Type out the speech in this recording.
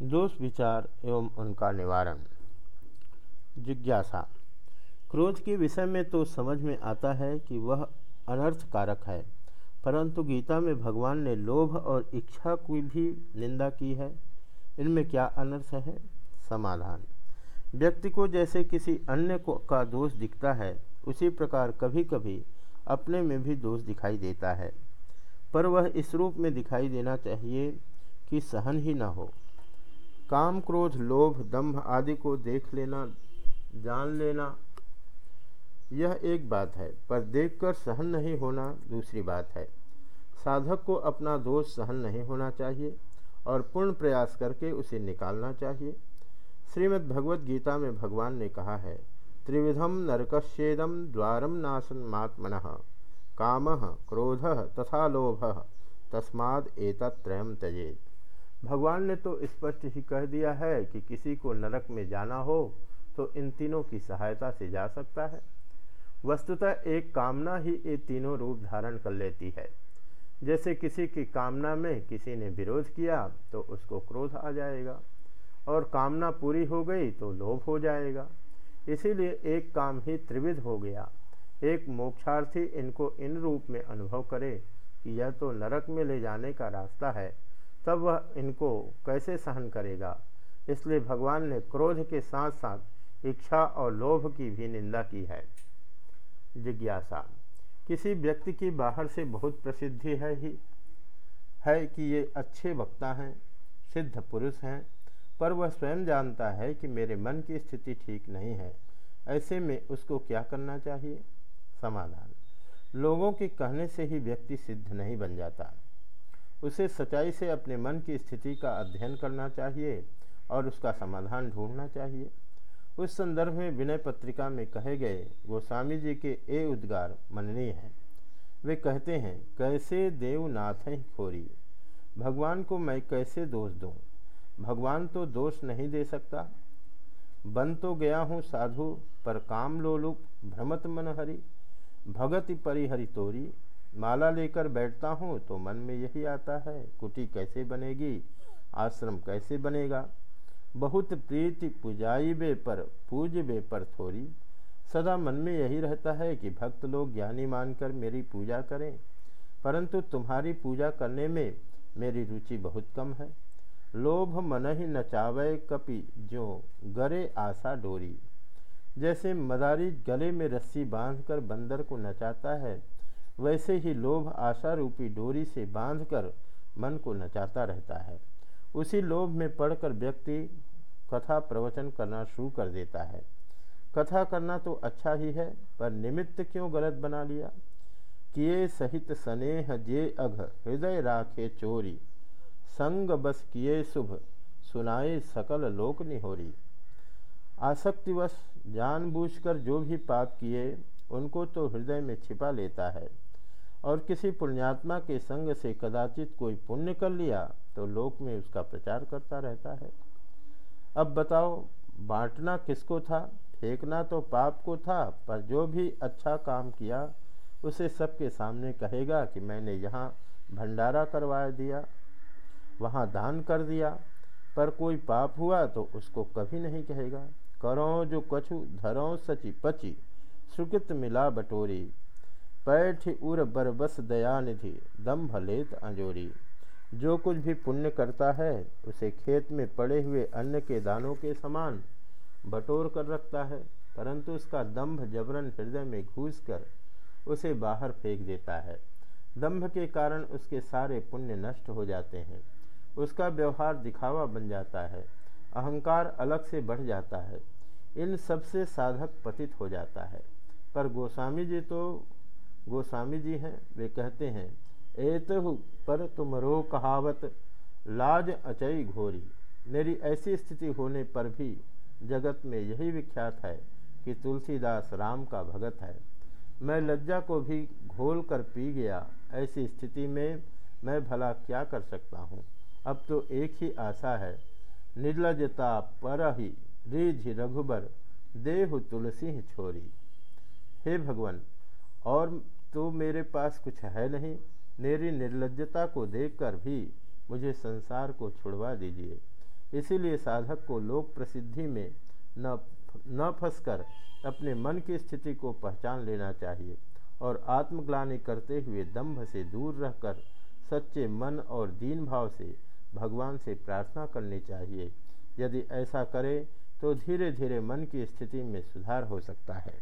दोष विचार एवं उनका निवारण। जिज्ञासा। क्रोध के विषय में तो समझ में आता है कि वह अनर्थ कारक है, परंतु गीता में भगवान ने लोभ और इच्छा की भी निंदा की है। इनमें क्या अनर्थ है? समाधान। व्यक्ति को जैसे किसी अन्य को का दोष दिखता है, उसी प्रकार कभी कभी अपने में भी दोष दिखाई देता है। पर वह इस रूप में दिखाई देना चाहिए कि सहन ही न हो। काम क्रोध लोभ, दंभ आदि को देख लेना, जान लेना, यह एक बात है, पर देखकर सहन नहीं होना दूसरी बात है। साधक को अपना दोष सहन नहीं होना चाहिए और पूर्ण प्रयास करके उसे निकालना चाहिए। श्रीमद् भगवत गीता में भगवान ने कहा है त्रिविधम नरकश्येदम द्वारम नाशन मात्मन काम, क्रोध, तथा लोभ, तस्माद एतत्रयम त्यजेत। भगवान ने तो स्पष्ट ही कह दिया है कि किसी को नरक में जाना हो तो इन तीनों की सहायता से जा सकता है। वस्तुतः एक कामना ही ये तीनों रूप धारण कर लेती है। जैसे किसी की कामना में किसी ने विरोध किया तो उसको क्रोध आ जाएगा और कामना पूरी हो गई तो लोभ हो जाएगा। इसीलिए एक काम ही त्रिविध हो गया। एक मोक्षार्थी इनको इन रूप में अनुभव करे कि यह तो नरक में ले जाने का रास्ता है। तब वह इनको कैसे सहन करेगा? इसलिए भगवान ने क्रोध के साथ साथ इच्छा और लोभ की भी निंदा की है। जिज्ञासा, किसी व्यक्ति की बाहर से बहुत प्रसिद्धि है ही, है कि ये अच्छे वक्ता हैं, सिद्ध पुरुष हैं, पर वह स्वयं जानता है कि मेरे मन की स्थिति ठीक नहीं है। ऐसे में उसको क्या करना चाहिए? समाधान, लोगों के कहने से ही व्यक्ति सिद्ध नहीं बन जाता। उसे सच्चाई से अपने मन की स्थिति का अध्ययन करना चाहिए और उसका समाधान ढूंढना चाहिए। उस संदर्भ में विनय पत्रिका में कहे गए गोस्वामी जी के ए उद्गार मननीय हैं। वे कहते हैं, कैसे देवनाथ खोरी? भगवान को मैं कैसे दोष दूँ? भगवान तो दोष नहीं दे सकता। बन तो गया हूँ साधु पर काम लोलुप, भ्रमत मन हरि भगति परिहरि तोरी माला लेकर बैठता हूँ तो मन में यही आता है, कुटी कैसे बनेगी, आश्रम कैसे बनेगा? बहुत प्रीति पुजाई बे पर, पूज बे पर थोड़ी सदा मन में यही रहता है कि भक्त लोग ज्ञानी मानकर मेरी पूजा करें। परंतु तुम्हारी पूजा करने में मेरी रुचि बहुत कम है। लोभ मन ही नचावे कपि जो गरे आशा डोरी। जैसे मदारी गले में रस्सी बांधकर बंदर को नचाता है वैसे ही लोभ आशा रूपी डोरी से बांधकर मन को नचाता रहता है। उसी लोभ में पढ़कर व्यक्ति कथा प्रवचन करना शुरू कर देता है। कथा करना तो अच्छा ही है, पर निमित्त क्यों गलत बना लिया? किए सहित स्नेह जे अघ, हृदय राखे चोरी। संग बस किए शुभ, सुनाए सकल लोक निहोरी। आसक्तिवश जानबूझकर जो भी पाप किए, उनको तो हृदय में छिपा लेता है। और किसी पुण्यात्मा के संग से कदाचित कोई पुण्य कर लिया तो लोक में उसका प्रचार करता रहता है। अब बताओ, बांटना किसको था? फेंकना तो पाप को था, पर जो भी अच्छा काम किया, उसे सबके सामने कहेगा कि मैंने यहाँ भंडारा करवा दिया, वहाँ दान कर दिया, पर कोई पाप हुआ तो उसको कभी नहीं कहेगा। करो जो कछु, धरो सची पची, सुकृत मिला बटोरी पैठ उर बरबस दयानिधि दम्भ लेत अंजोरी। जो कुछ भी पुण्य करता है, उसे खेत में पड़े हुए अन्न के दानों के समान बटोर कर रखता है, परंतु उसका दम्भ जबरन हृदय में घूस कर उसे बाहर फेंक देता है। दम्भ के कारण उसके सारे पुण्य नष्ट हो जाते हैं। उसका व्यवहार दिखावा बन जाता है, अहंकार अलग से बढ़ जाता है, इन सबसे साधक पतित हो जाता है। पर गोस्वामी जी तो गोस्वामी जी हैं, वे कहते हैं, एतहु पर तुमरो कहावत, लाज अचई घोरी। मेरी ऐसी स्थिति होने पर भी जगत में यही विख्यात है कि तुलसीदास राम का भगत है। मैं लज्जा को भी घोल कर पी गया, ऐसी स्थिति में मैं भला क्या कर सकता हूँ? अब तो एक ही आशा है। निर्लजता पर ही रिझ रघुबर, देहु तुलसी छोरी। हे भगवान, और तो मेरे पास कुछ है नहीं। मेरी निर्लजता को देखकर भी मुझे संसार को छुड़वा दीजिए। इसीलिए साधक को लोक प्रसिद्धि में न न फंसकर अपने मन की स्थिति को पहचान लेना चाहिए और आत्मग्लानी करते हुए दंभ से दूर रहकर सच्चे मन और दीन भाव से भगवान से प्रार्थना करनी चाहिए। यदि ऐसा करे तो धीरे धीरे मन की स्थिति में सुधार हो सकता है।